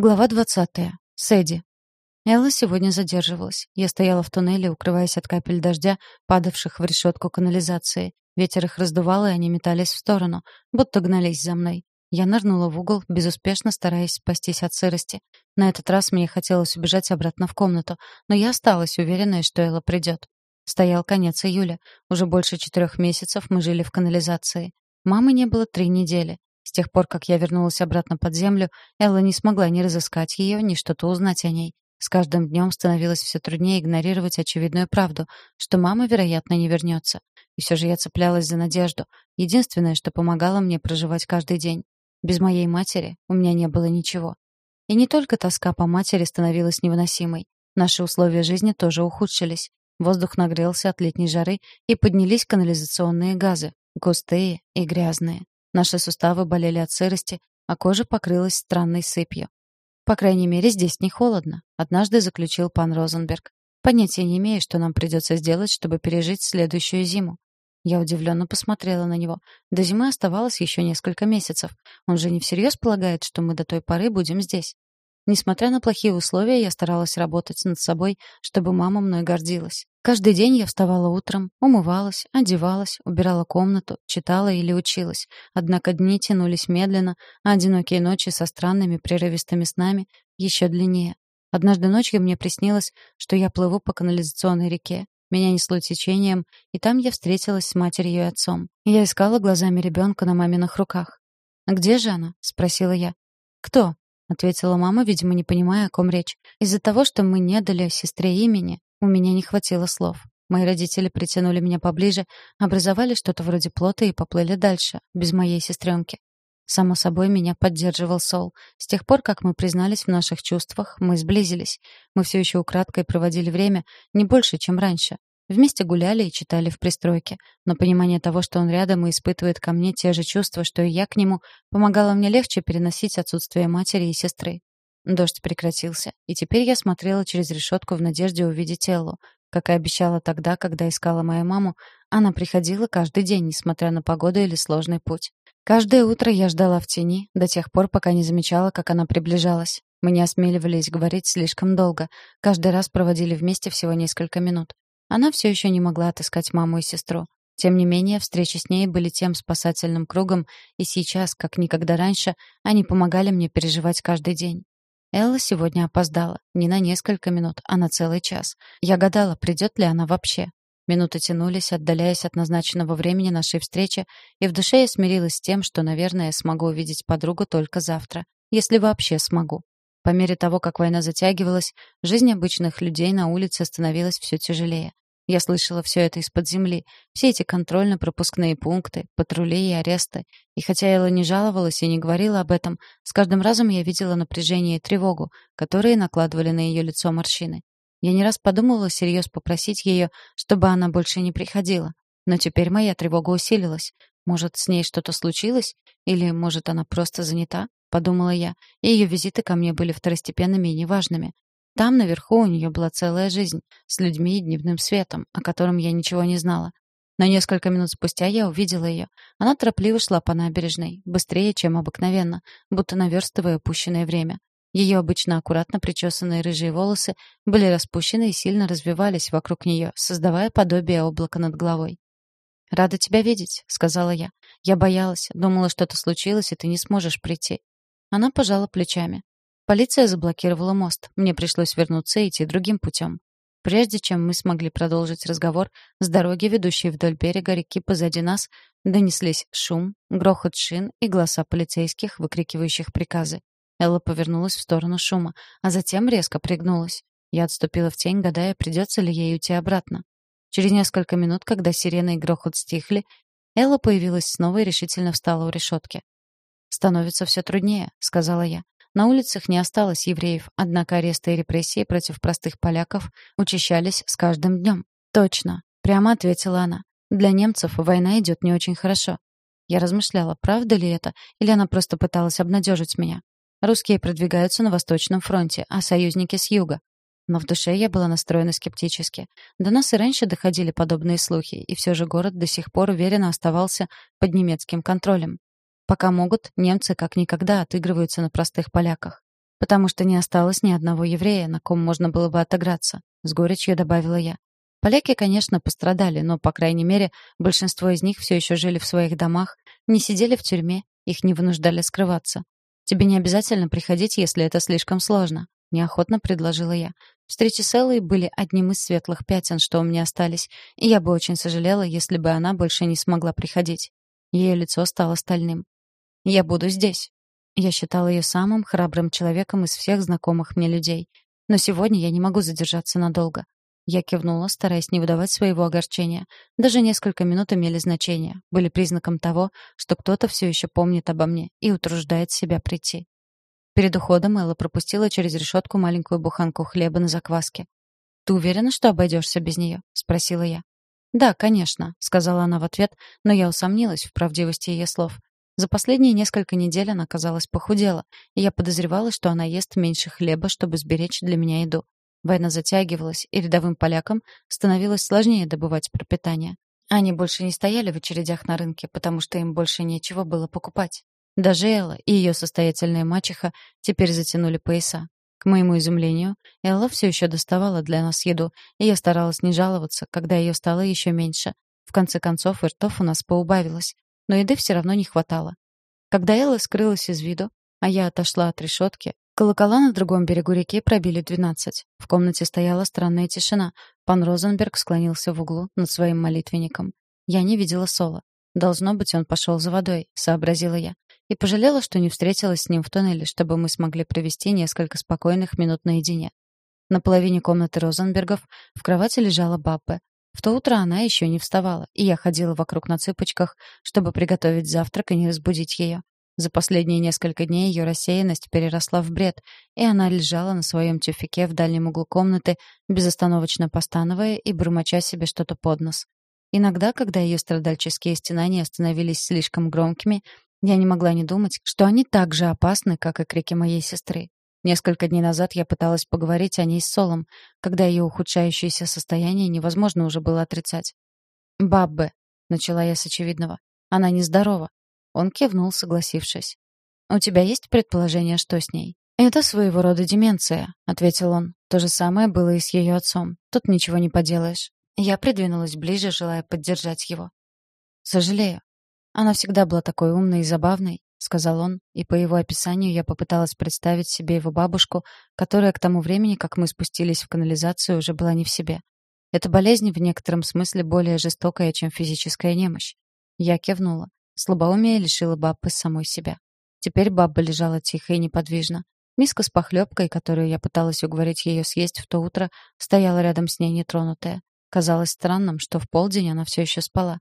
Глава двадцатая. Сэдди. Элла сегодня задерживалась. Я стояла в туннеле, укрываясь от капель дождя, падавших в решетку канализации. Ветер их раздувал, и они метались в сторону, будто гнались за мной. Я нырнула в угол, безуспешно стараясь спастись от сырости. На этот раз мне хотелось убежать обратно в комнату, но я осталась уверенная, что Элла придет. Стоял конец июля. Уже больше четырех месяцев мы жили в канализации. Мамы не было три недели. С тех пор, как я вернулась обратно под землю, Элла не смогла ни разыскать ее, ни что-то узнать о ней. С каждым днем становилось все труднее игнорировать очевидную правду, что мама, вероятно, не вернется. И все же я цеплялась за надежду. Единственное, что помогало мне проживать каждый день. Без моей матери у меня не было ничего. И не только тоска по матери становилась невыносимой. Наши условия жизни тоже ухудшились. Воздух нагрелся от летней жары, и поднялись канализационные газы, густые и грязные. Наши суставы болели от сырости, а кожа покрылась странной сыпью. По крайней мере, здесь не холодно, однажды заключил пан Розенберг. Понятия не имею, что нам придется сделать, чтобы пережить следующую зиму. Я удивленно посмотрела на него. До зимы оставалось еще несколько месяцев. Он же не всерьез полагает, что мы до той поры будем здесь. Несмотря на плохие условия, я старалась работать над собой, чтобы мама мной гордилась. Каждый день я вставала утром, умывалась, одевалась, убирала комнату, читала или училась. Однако дни тянулись медленно, а одинокие ночи со странными прерывистыми снами еще длиннее. Однажды ночью мне приснилось, что я плыву по канализационной реке. Меня несло течением, и там я встретилась с матерью и отцом. Я искала глазами ребенка на маминых руках. «Где же она?» — спросила я. «Кто?» — ответила мама, видимо, не понимая, о ком речь. «Из-за того, что мы не дали сестре имени, у меня не хватило слов. Мои родители притянули меня поближе, образовали что-то вроде плота и поплыли дальше, без моей сестренки. Само собой, меня поддерживал Сол. С тех пор, как мы признались в наших чувствах, мы сблизились. Мы все еще украдкой проводили время, не больше, чем раньше. Вместе гуляли и читали в пристройке, но понимание того, что он рядом и испытывает ко мне те же чувства, что и я к нему, помогало мне легче переносить отсутствие матери и сестры. Дождь прекратился, и теперь я смотрела через решетку в надежде увидеть Эллу. Как и обещала тогда, когда искала мою маму, она приходила каждый день, несмотря на погоду или сложный путь. Каждое утро я ждала в тени, до тех пор, пока не замечала, как она приближалась. Мы не осмеливались говорить слишком долго, каждый раз проводили вместе всего несколько минут. Она все еще не могла отыскать маму и сестру. Тем не менее, встречи с ней были тем спасательным кругом, и сейчас, как никогда раньше, они помогали мне переживать каждый день. Элла сегодня опоздала. Не на несколько минут, а на целый час. Я гадала, придет ли она вообще. Минуты тянулись, отдаляясь от назначенного времени нашей встречи, и в душе я смирилась с тем, что, наверное, смогу увидеть подругу только завтра. Если вообще смогу. По мере того, как война затягивалась, жизнь обычных людей на улице становилась все тяжелее. Я слышала все это из-под земли, все эти контрольно-пропускные пункты, патрули и аресты. И хотя Элла не жаловалась и не говорила об этом, с каждым разом я видела напряжение и тревогу, которые накладывали на ее лицо морщины. Я не раз подумывала всерьез попросить ее, чтобы она больше не приходила. Но теперь моя тревога усилилась. Может, с ней что-то случилось? Или, может, она просто занята? Подумала я, и ее визиты ко мне были второстепенными и неважными. Там, наверху, у нее была целая жизнь, с людьми и дневным светом, о котором я ничего не знала. Но несколько минут спустя я увидела ее. Она торопливо шла по набережной, быстрее, чем обыкновенно, будто наверстывая упущенное время. Ее обычно аккуратно причесанные рыжие волосы были распущены и сильно развивались вокруг нее, создавая подобие облака над головой. «Рада тебя видеть», — сказала я. «Я боялась, думала, что-то случилось, и ты не сможешь прийти». Она пожала плечами. Полиция заблокировала мост. Мне пришлось вернуться и идти другим путем. Прежде чем мы смогли продолжить разговор, с дороги, ведущей вдоль берега реки позади нас, донеслись шум, грохот шин и голоса полицейских, выкрикивающих приказы. Элла повернулась в сторону шума, а затем резко пригнулась. Я отступила в тень, гадая, придется ли ей уйти обратно. Через несколько минут, когда сирена и грохот стихли, Элла появилась снова и решительно встала у решетки. «Становится все труднее», — сказала я. На улицах не осталось евреев, однако аресты и репрессии против простых поляков учащались с каждым днем. «Точно», — прямо ответила она. «Для немцев война идет не очень хорошо». Я размышляла, правда ли это, или она просто пыталась обнадежить меня. Русские продвигаются на Восточном фронте, а союзники с юга. Но в душе я была настроена скептически. До нас и раньше доходили подобные слухи, и все же город до сих пор уверенно оставался под немецким контролем. Пока могут, немцы как никогда отыгрываются на простых поляках. потому что не осталось ни одного еврея, на ком можно было бы отыграться», — с горечью добавила я. Поляки, конечно, пострадали, но, по крайней мере, большинство из них все еще жили в своих домах, не сидели в тюрьме, их не вынуждали скрываться. Тебе не обязательно приходить, если это слишком сложно, неохотно предложила я. Встречи с Эллой были одним из светлых пятен, что у меня остались, и я бы очень сожалела, если бы она больше не смогла приходить. Ее лицо стало стальным. Я буду здесь. Я считала ее самым храбрым человеком из всех знакомых мне людей. Но сегодня я не могу задержаться надолго. Я кивнула, стараясь не выдавать своего огорчения. Даже несколько минут имели значение, были признаком того, что кто-то все еще помнит обо мне и утруждает себя прийти. Перед уходом Элла пропустила через решетку маленькую буханку хлеба на закваске. «Ты уверена, что обойдешься без нее?» — спросила я. «Да, конечно», — сказала она в ответ, но я усомнилась в правдивости ее слов. За последние несколько недель она, казалось, похудела, и я подозревала, что она ест меньше хлеба, чтобы сберечь для меня еду. Война затягивалась, и рядовым полякам становилось сложнее добывать пропитание. Они больше не стояли в очередях на рынке, потому что им больше нечего было покупать. Даже Элла и ее состоятельная мачеха теперь затянули пояса. К моему изумлению, Элла все еще доставала для нас еду, и я старалась не жаловаться, когда ее стало еще меньше. В конце концов, ртов у нас поубавилось, но еды все равно не хватало. Когда Элла скрылась из виду, а я отошла от решетки, Колокола на другом берегу реки пробили двенадцать. В комнате стояла странная тишина. Пан Розенберг склонился в углу над своим молитвенником. Я не видела Сола. Должно быть, он пошел за водой, сообразила я. И пожалела, что не встретилась с ним в тоннеле, чтобы мы смогли провести несколько спокойных минут наедине. На половине комнаты Розенбергов в кровати лежала Баббе. В то утро она еще не вставала, и я ходила вокруг на цыпочках, чтобы приготовить завтрак и не разбудить ее. За последние несколько дней ее рассеянность переросла в бред, и она лежала на своем тюфике в дальнем углу комнаты, безостановочно постановая и бормоча себе что-то под нос. Иногда, когда ее страдальческие стенания становились слишком громкими, я не могла не думать, что они так же опасны, как и крики моей сестры. Несколько дней назад я пыталась поговорить о ней с Солом, когда ее ухудшающееся состояние невозможно уже было отрицать. «Баббе», — начала я с очевидного, — «она нездорова. Он кивнул, согласившись. «У тебя есть предположение, что с ней?» «Это своего рода деменция», — ответил он. «То же самое было и с ее отцом. Тут ничего не поделаешь». Я придвинулась ближе, желая поддержать его. «Сожалею. Она всегда была такой умной и забавной», — сказал он, и по его описанию я попыталась представить себе его бабушку, которая к тому времени, как мы спустились в канализацию, уже была не в себе. Эта болезнь в некотором смысле более жестокая, чем физическая немощь. Я кивнула. Слабоумие лишило Баббы самой себя. Теперь Бабба лежала тихо и неподвижно. Миска с похлебкой, которую я пыталась уговорить ее съесть в то утро, стояла рядом с ней нетронутая. Казалось странным, что в полдень она все еще спала.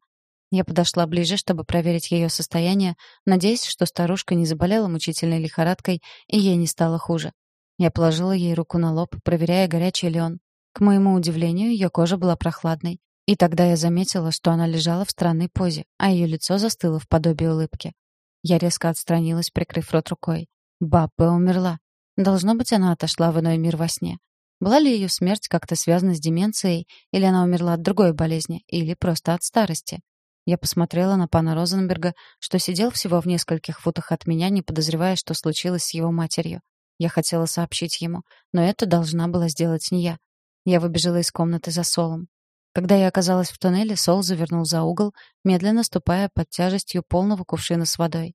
Я подошла ближе, чтобы проверить ее состояние, надеясь, что старушка не заболела мучительной лихорадкой и ей не стало хуже. Я положила ей руку на лоб, проверяя, горячий ли он. К моему удивлению, ее кожа была прохладной. И тогда я заметила, что она лежала в странной позе, а ее лицо застыло в подобии улыбки. Я резко отстранилась, прикрыв рот рукой. Бабба умерла. Должно быть, она отошла в иной мир во сне. Была ли ее смерть как-то связана с деменцией, или она умерла от другой болезни, или просто от старости? Я посмотрела на пана Розенберга, что сидел всего в нескольких футах от меня, не подозревая, что случилось с его матерью. Я хотела сообщить ему, но это должна была сделать не я. Я выбежала из комнаты за Солом. Когда я оказалась в туннеле, Сол завернул за угол, медленно ступая под тяжестью полного кувшина с водой.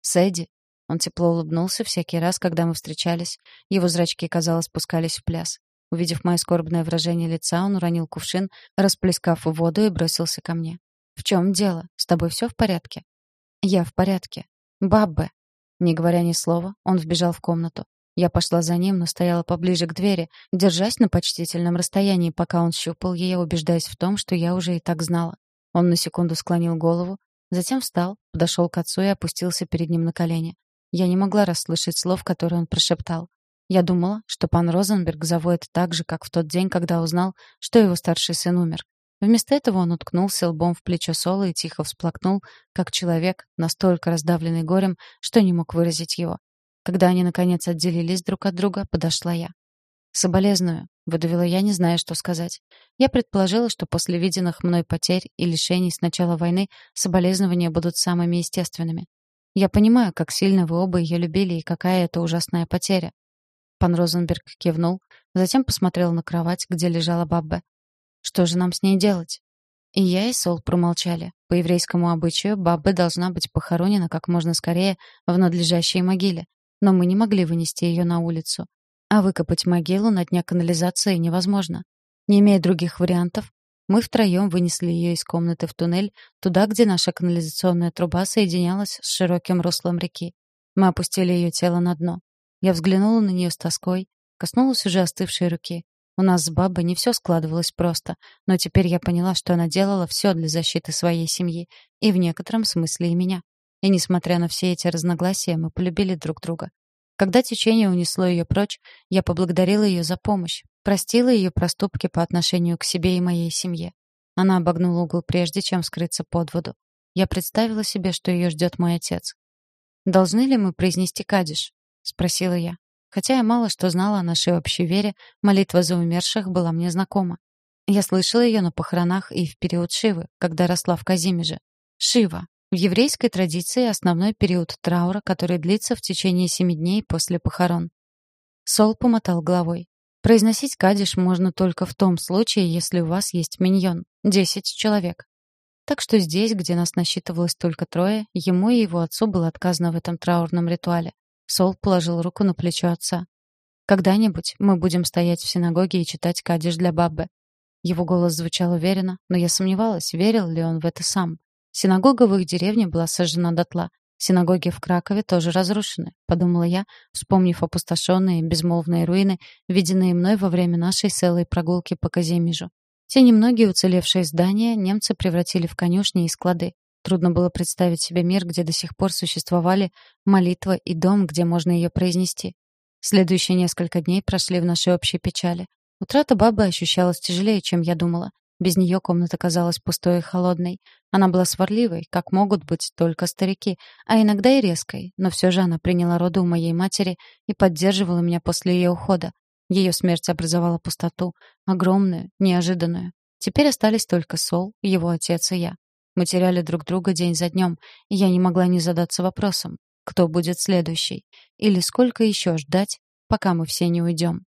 «Сэдди!» Он тепло улыбнулся всякий раз, когда мы встречались. Его зрачки, казалось, спускались в пляс. Увидев мое скорбное выражение лица, он уронил кувшин, расплескав воду и бросился ко мне. «В чем дело? С тобой все в порядке?» «Я в порядке. Баббе!» Не говоря ни слова, он вбежал в комнату. Я пошла за ним, но стояла поближе к двери, держась на почтительном расстоянии, пока он щупал ее, убеждаясь в том, что я уже и так знала. Он на секунду склонил голову, затем встал, подошел к отцу и опустился перед ним на колени. Я не могла расслышать слов, которые он прошептал. Я думала, что пан Розенберг завоет так же, как в тот день, когда узнал, что его старший сын умер. Вместо этого он уткнулся лбом в плечо Соло и тихо всплакнул, как человек, настолько раздавленный горем, что не мог выразить его. Когда они, наконец, отделились друг от друга, подошла я. «Соболезную», — выдавила я, не зная, что сказать. Я предположила, что после виденных мной потерь и лишений с начала войны соболезнования будут самыми естественными. Я понимаю, как сильно вы оба ее любили и какая это ужасная потеря. Пан Розенберг кивнул, затем посмотрел на кровать, где лежала Баббе. Что же нам с ней делать? И я, и Сол промолчали. По еврейскому обычаю Баббе должна быть похоронена как можно скорее в надлежащей могиле, но мы не могли вынести ее на улицу. А выкопать могилу на дне канализации невозможно. Не имея других вариантов, мы втроем вынесли ее из комнаты в туннель, туда, где наша канализационная труба соединялась с широким руслом реки. Мы опустили ее тело на дно. Я взглянула на нее с тоской, коснулась уже остывшей руки. У нас с бабой не все складывалось просто, но теперь я поняла, что она делала все для защиты своей семьи, и в некотором смысле и меня. И несмотря на все эти разногласия, мы полюбили друг друга. Когда течение унесло ее прочь, я поблагодарила ее за помощь, простила ее проступки по отношению к себе и моей семье. Она обогнула угол прежде, чем скрыться под воду. Я представила себе, что ее ждет мой отец. «Должны ли мы произнести кадиш?» — спросила я. Хотя я мало что знала о нашей общей вере, молитва за умерших была мне знакома. Я слышала ее на похоронах и в период Шивы, когда росла в Казимеже. Шива. В еврейской традиции основной период траура, который длится в течение семи дней после похорон. Сол помотал головой. Произносить кадиш можно только в том случае, если у вас есть миньон. Десять человек. Так что здесь, где нас насчитывалось только трое, ему и его отцу было отказано в этом траурном ритуале. Сол положил руку на плечо отца. «Когда-нибудь мы будем стоять в синагоге и читать кадиш для Баббы». Его голос звучал уверенно, но я сомневалась, верил ли он в это сам. Синагога в их деревне была сожжена дотла. Синагоги в Кракове тоже разрушены, подумала я, вспомнив опустошенные безмолвные руины, виденные мной во время нашей целой прогулки по Казимижу. Те немногие уцелевшие здания немцы превратили в конюшни и склады. Трудно было представить себе мир, где до сих пор существовали молитва и дом, где можно ее произнести. Следующие несколько дней прошли в нашей общей печали. Утрата бабы ощущалась тяжелее, чем я думала. Без нее комната казалась пустой и холодной. Она была сварливой, как могут быть только старики, а иногда и резкой, но все же она приняла роды у моей матери и поддерживала меня после ее ухода. Ее смерть образовала пустоту, огромную, неожиданную. Теперь остались только Сол, его отец и я. Мы теряли друг друга день за днем, и я не могла не задаться вопросом, кто будет следующий, или сколько еще ждать, пока мы все не уйдем.